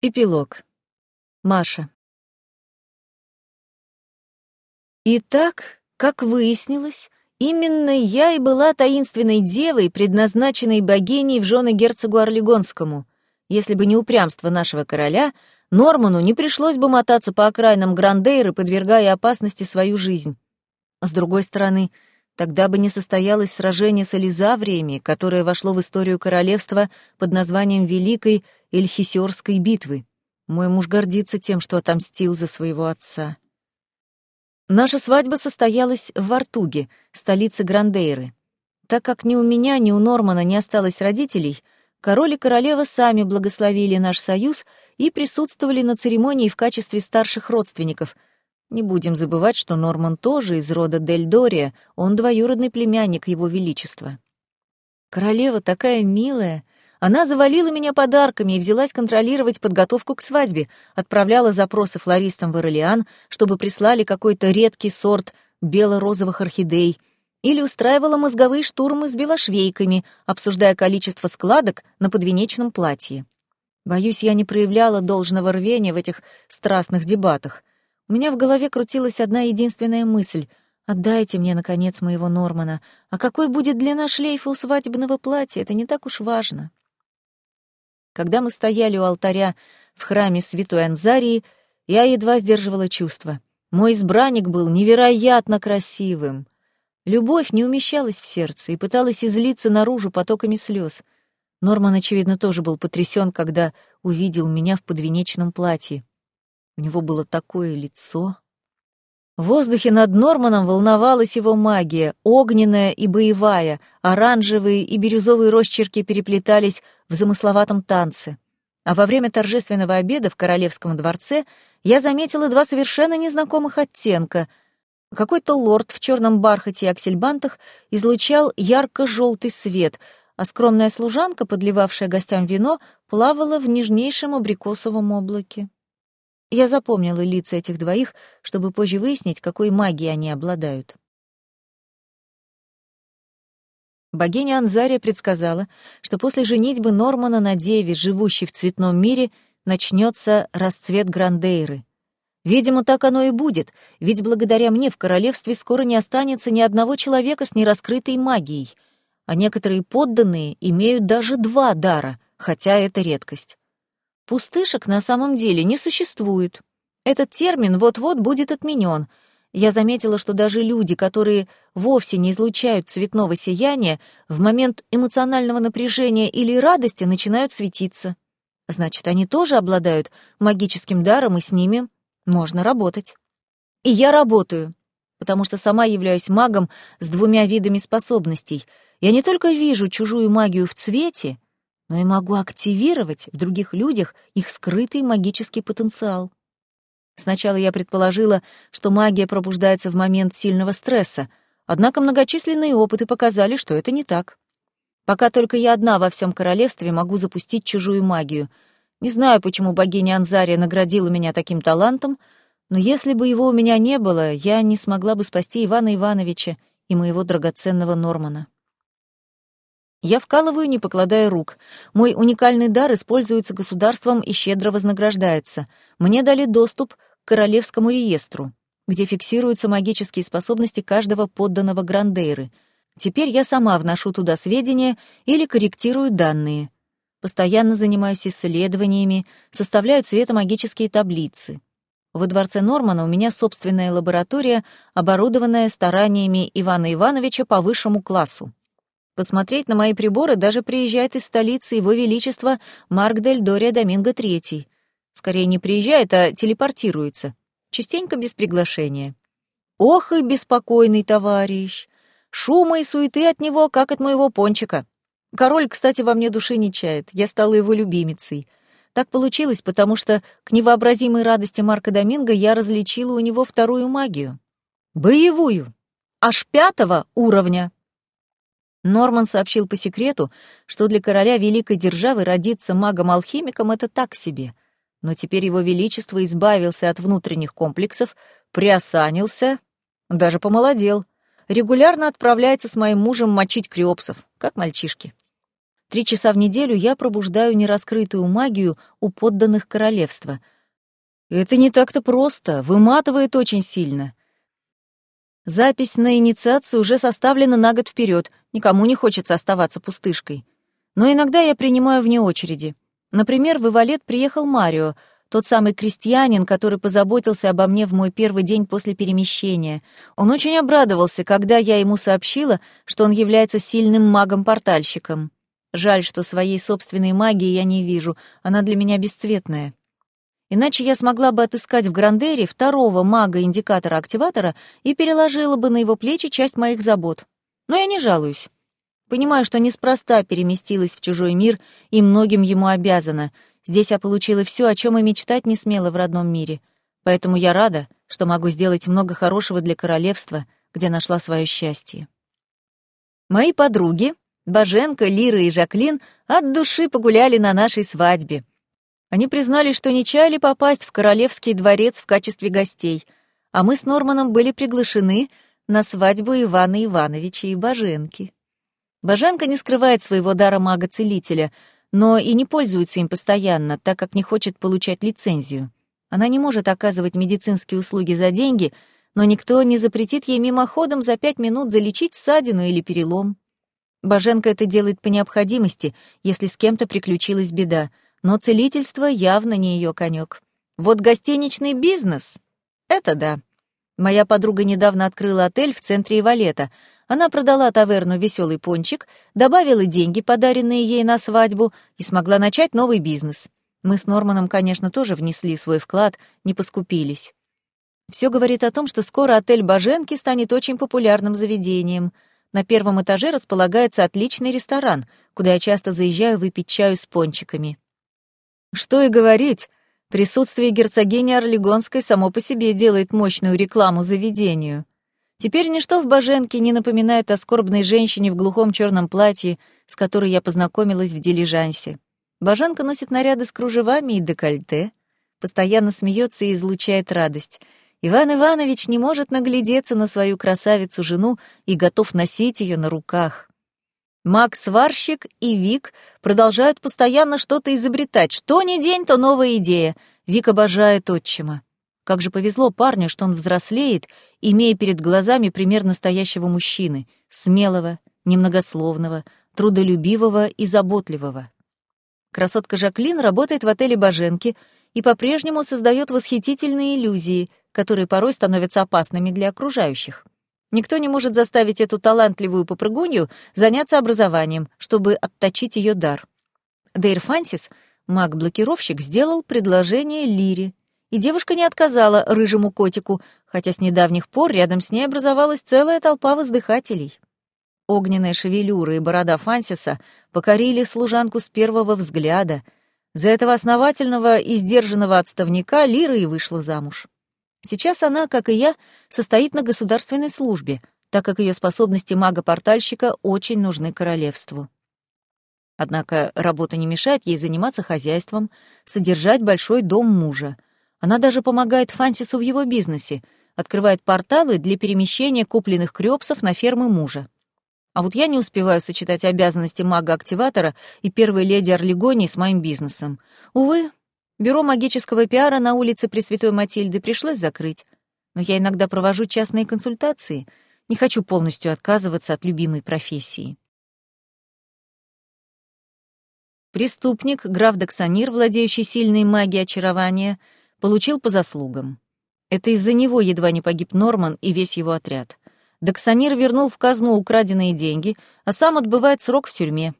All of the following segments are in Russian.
Эпилог. Маша. Итак, как выяснилось, именно я и была таинственной девой, предназначенной богиней в жены герцогу Орлегонскому. Если бы не упрямство нашего короля, Норману не пришлось бы мотаться по окраинам Грандейры, подвергая опасности свою жизнь. С другой стороны, тогда бы не состоялось сражение с Элизавриями, которое вошло в историю королевства под названием Великой Эльхисиорской битвы. Мой муж гордится тем, что отомстил за своего отца. Наша свадьба состоялась в Вартуге, столице Грандейры. Так как ни у меня, ни у Нормана не осталось родителей, король и королева сами благословили наш союз и присутствовали на церемонии в качестве старших родственников. Не будем забывать, что Норман тоже из рода Дель Дория, он двоюродный племянник его величества. Королева такая милая, она завалила меня подарками и взялась контролировать подготовку к свадьбе, отправляла запросы флористам в Ирлиан, чтобы прислали какой-то редкий сорт бело-розовых орхидей, или устраивала мозговые штурмы с белошвейками, обсуждая количество складок на подвенечном платье. Боюсь, я не проявляла должного рвения в этих страстных дебатах. У меня в голове крутилась одна единственная мысль — Отдайте мне, наконец, моего Нормана. А какой будет длина шлейфа у свадебного платья, это не так уж важно. Когда мы стояли у алтаря в храме Святой Анзарии, я едва сдерживала чувства. Мой избранник был невероятно красивым. Любовь не умещалась в сердце и пыталась излиться наружу потоками слез. Норман, очевидно, тоже был потрясен, когда увидел меня в подвенечном платье. У него было такое лицо. В воздухе над Норманом волновалась его магия, огненная и боевая, оранжевые и бирюзовые росчерки переплетались в замысловатом танце. А во время торжественного обеда в королевском дворце я заметила два совершенно незнакомых оттенка. Какой-то лорд в черном бархате и аксельбантах излучал ярко-желтый свет, а скромная служанка, подливавшая гостям вино, плавала в нежнейшем абрикосовом облаке. Я запомнила лица этих двоих, чтобы позже выяснить, какой магией они обладают. Богиня Анзария предсказала, что после женитьбы Нормана на деве, живущей в цветном мире, начнется расцвет Грандейры. Видимо, так оно и будет, ведь благодаря мне в королевстве скоро не останется ни одного человека с нераскрытой магией, а некоторые подданные имеют даже два дара, хотя это редкость. Пустышек на самом деле не существует. Этот термин вот-вот будет отменен. Я заметила, что даже люди, которые вовсе не излучают цветного сияния, в момент эмоционального напряжения или радости начинают светиться. Значит, они тоже обладают магическим даром, и с ними можно работать. И я работаю, потому что сама являюсь магом с двумя видами способностей. Я не только вижу чужую магию в цвете, но и могу активировать в других людях их скрытый магический потенциал. Сначала я предположила, что магия пробуждается в момент сильного стресса, однако многочисленные опыты показали, что это не так. Пока только я одна во всем королевстве могу запустить чужую магию. Не знаю, почему богиня Анзария наградила меня таким талантом, но если бы его у меня не было, я не смогла бы спасти Ивана Ивановича и моего драгоценного Нормана. Я вкалываю, не покладая рук. Мой уникальный дар используется государством и щедро вознаграждается. Мне дали доступ к Королевскому реестру, где фиксируются магические способности каждого подданного Грандейры. Теперь я сама вношу туда сведения или корректирую данные. Постоянно занимаюсь исследованиями, составляю цветомагические таблицы. Во дворце Нормана у меня собственная лаборатория, оборудованная стараниями Ивана Ивановича по высшему классу. Посмотреть на мои приборы даже приезжает из столицы Его Величества Марк дель Дория Доминго III. Скорее не приезжает, а телепортируется. Частенько без приглашения. Ох и беспокойный товарищ! Шума и суеты от него, как от моего пончика. Король, кстати, во мне души не чает. Я стала его любимицей. Так получилось, потому что к невообразимой радости Марка Доминго я различила у него вторую магию. Боевую. Аж пятого уровня. Норман сообщил по секрету, что для короля великой державы родиться магом-алхимиком — это так себе. Но теперь его величество избавился от внутренних комплексов, приосанился, даже помолодел. Регулярно отправляется с моим мужем мочить криопсов, как мальчишки. Три часа в неделю я пробуждаю нераскрытую магию у подданных королевства. Это не так-то просто, выматывает очень сильно. Запись на инициацию уже составлена на год вперед, никому не хочется оставаться пустышкой. Но иногда я принимаю вне очереди. Например, в Ивалет приехал Марио, тот самый крестьянин, который позаботился обо мне в мой первый день после перемещения. Он очень обрадовался, когда я ему сообщила, что он является сильным магом-портальщиком. Жаль, что своей собственной магии я не вижу, она для меня бесцветная. Иначе я смогла бы отыскать в Грандере второго мага-индикатора-активатора и переложила бы на его плечи часть моих забот. Но я не жалуюсь. Понимаю, что неспроста переместилась в чужой мир и многим ему обязана. Здесь я получила все, о чем и мечтать не смела в родном мире. Поэтому я рада, что могу сделать много хорошего для королевства, где нашла свое счастье. Мои подруги, Боженко, Лира и Жаклин от души погуляли на нашей свадьбе. Они признали, что не чаяли попасть в королевский дворец в качестве гостей, а мы с Норманом были приглашены на свадьбу Ивана Ивановича и Боженки. Боженка не скрывает своего дара мага-целителя, но и не пользуется им постоянно, так как не хочет получать лицензию. Она не может оказывать медицинские услуги за деньги, но никто не запретит ей мимоходом за пять минут залечить ссадину или перелом. Боженко это делает по необходимости, если с кем-то приключилась беда, но целительство явно не ее конек. Вот гостиничный бизнес — это да. Моя подруга недавно открыла отель в центре Ивалета. Она продала таверну «Веселый пончик», добавила деньги, подаренные ей на свадьбу, и смогла начать новый бизнес. Мы с Норманом, конечно, тоже внесли свой вклад, не поскупились. Все говорит о том, что скоро отель Боженки станет очень популярным заведением — на первом этаже располагается отличный ресторан, куда я часто заезжаю выпить чаю с пончиками. Что и говорить, присутствие герцогини Орлегонской само по себе делает мощную рекламу заведению. Теперь ничто в Боженке не напоминает о скорбной женщине в глухом черном платье, с которой я познакомилась в дилижансе. Боженка носит наряды с кружевами и декольте, постоянно смеется и излучает радость — Иван Иванович не может наглядеться на свою красавицу-жену и готов носить ее на руках. Макс-сварщик и Вик продолжают постоянно что-то изобретать. Что ни день, то новая идея. Вик обожает отчима. Как же повезло парню, что он взрослеет, имея перед глазами пример настоящего мужчины, смелого, немногословного, трудолюбивого и заботливого. Красотка Жаклин работает в отеле Боженки и по-прежнему создает восхитительные иллюзии, которые порой становятся опасными для окружающих. Никто не может заставить эту талантливую попрыгунью заняться образованием, чтобы отточить ее дар. Дейр Фансис, маг-блокировщик, сделал предложение Лире, и девушка не отказала рыжему котику, хотя с недавних пор рядом с ней образовалась целая толпа воздыхателей. Огненная шевелюра и борода Фансиса покорили служанку с первого взгляда. За этого основательного и сдержанного отставника Лира и вышла замуж. Сейчас она, как и я, состоит на государственной службе, так как ее способности мага-портальщика очень нужны королевству. Однако работа не мешает ей заниматься хозяйством, содержать большой дом мужа. Она даже помогает Фансису в его бизнесе, открывает порталы для перемещения купленных крёпсов на фермы мужа. А вот я не успеваю сочетать обязанности мага-активатора и первой леди Орлегонии с моим бизнесом. Увы, Бюро магического пиара на улице Пресвятой Матильды пришлось закрыть, но я иногда провожу частные консультации, не хочу полностью отказываться от любимой профессии. Преступник, граф Доксанир, владеющий сильной магией очарования, получил по заслугам. Это из-за него едва не погиб Норман и весь его отряд. Доксанир вернул в казну украденные деньги, а сам отбывает срок в тюрьме.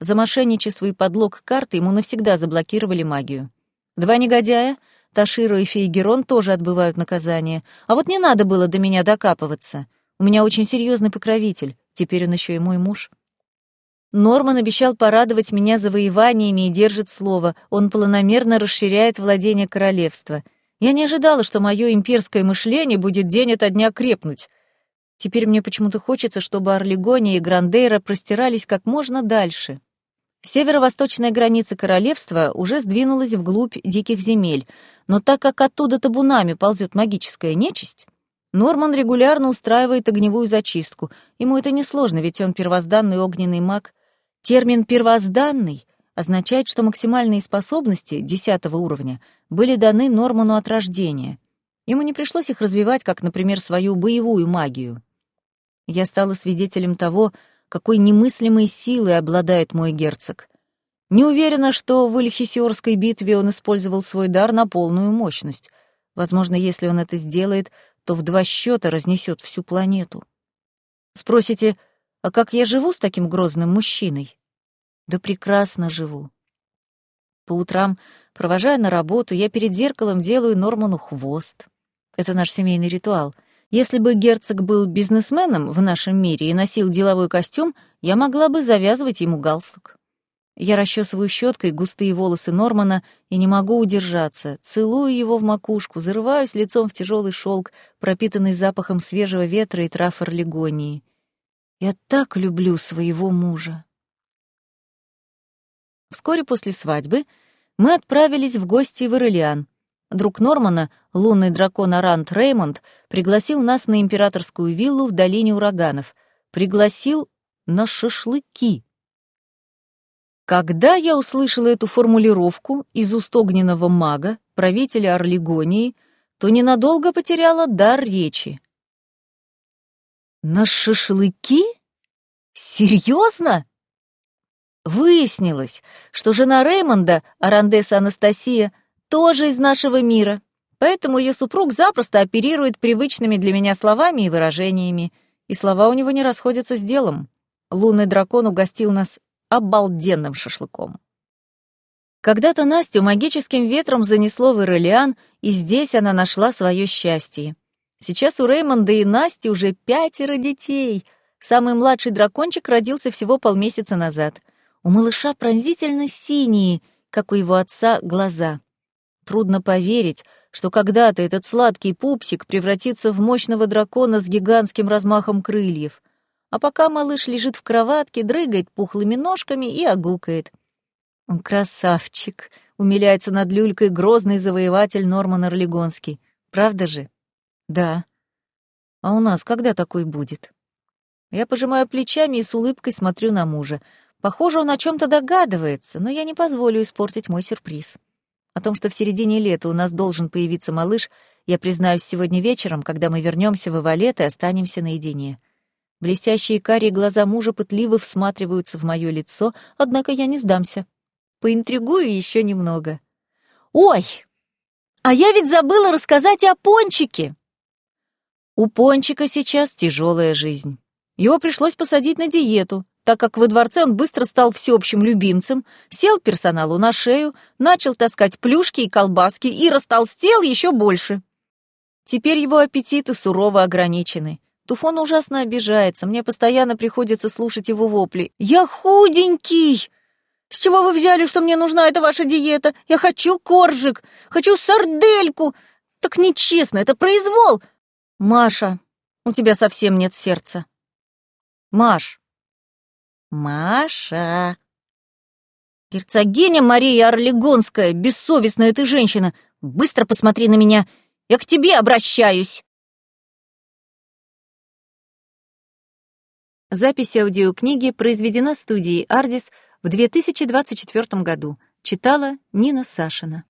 За мошенничество и подлог карты ему навсегда заблокировали магию. Два негодяя, Таширо и Фейгерон, тоже отбывают наказание. А вот не надо было до меня докапываться. У меня очень серьезный покровитель. Теперь он еще и мой муж. Норман обещал порадовать меня завоеваниями и держит слово. Он планомерно расширяет владение королевства. Я не ожидала, что мое имперское мышление будет день ото дня крепнуть. Теперь мне почему-то хочется, чтобы Орлегония и Грандейра простирались как можно дальше. Северо-восточная граница королевства уже сдвинулась вглубь диких земель, но так как оттуда табунами ползет магическая нечисть, Норман регулярно устраивает огневую зачистку. Ему это несложно, ведь он первозданный огненный маг. Термин «первозданный» означает, что максимальные способности десятого уровня были даны Норману от рождения. Ему не пришлось их развивать, как, например, свою боевую магию. Я стала свидетелем того, какой немыслимой силой обладает мой герцог. Не уверена, что в Ильхисиорской битве он использовал свой дар на полную мощность. Возможно, если он это сделает, то в два счета разнесет всю планету. Спросите, а как я живу с таким грозным мужчиной? Да прекрасно живу. По утрам, провожая на работу, я перед зеркалом делаю Норману хвост. Это наш семейный ритуал. Если бы герцог был бизнесменом в нашем мире и носил деловой костюм, я могла бы завязывать ему галстук. Я расчесываю щеткой густые волосы Нормана и не могу удержаться. Целую его в макушку, зарываюсь лицом в тяжелый шелк, пропитанный запахом свежего ветра и трав орлегонии. Я так люблю своего мужа. Вскоре после свадьбы мы отправились в гости в Ирелиан. Друг Нормана, лунный дракон Арант Реймонд, пригласил нас на императорскую виллу в долине ураганов. Пригласил на шашлыки. Когда я услышала эту формулировку из уст огненного мага, правителя Орлигонии, то ненадолго потеряла дар речи. «На шашлыки? Серьезно?» Выяснилось, что жена Реймонда, Арандеса Анастасия, тоже из нашего мира, поэтому ее супруг запросто оперирует привычными для меня словами и выражениями, и слова у него не расходятся с делом. Лунный дракон угостил нас обалденным шашлыком. Когда-то Настю магическим ветром занесло в Ирелиан, и здесь она нашла свое счастье. Сейчас у Реймонда и Насти уже пятеро детей. Самый младший дракончик родился всего полмесяца назад. У малыша пронзительно синие, как у его отца, глаза. Трудно поверить, что когда-то этот сладкий пупсик превратится в мощного дракона с гигантским размахом крыльев а пока малыш лежит в кроватке, дрыгает пухлыми ножками и огукает. Он красавчик, умиляется над люлькой грозный завоеватель Норман Орлегонский. Правда же? Да. А у нас когда такой будет? Я пожимаю плечами и с улыбкой смотрю на мужа. Похоже, он о чем то догадывается, но я не позволю испортить мой сюрприз. О том, что в середине лета у нас должен появиться малыш, я признаюсь сегодня вечером, когда мы вернемся в Ивалет и останемся наедине. Блестящие карие глаза мужа пытливо всматриваются в мое лицо, однако я не сдамся. Поинтригую еще немного. «Ой, а я ведь забыла рассказать о Пончике!» У Пончика сейчас тяжелая жизнь. Его пришлось посадить на диету, так как во дворце он быстро стал всеобщим любимцем, сел персоналу на шею, начал таскать плюшки и колбаски и растолстел еще больше. Теперь его аппетиты сурово ограничены. Туфон ужасно обижается, мне постоянно приходится слушать его вопли. «Я худенький! С чего вы взяли, что мне нужна эта ваша диета? Я хочу коржик, хочу сардельку! Так нечестно, это произвол!» «Маша, у тебя совсем нет сердца». «Маш». «Маша». «Герцогиня Мария Орлегонская, бессовестная ты женщина, быстро посмотри на меня, я к тебе обращаюсь!» Запись аудиокниги произведена студией «Ардис» в 2024 году. Читала Нина Сашина.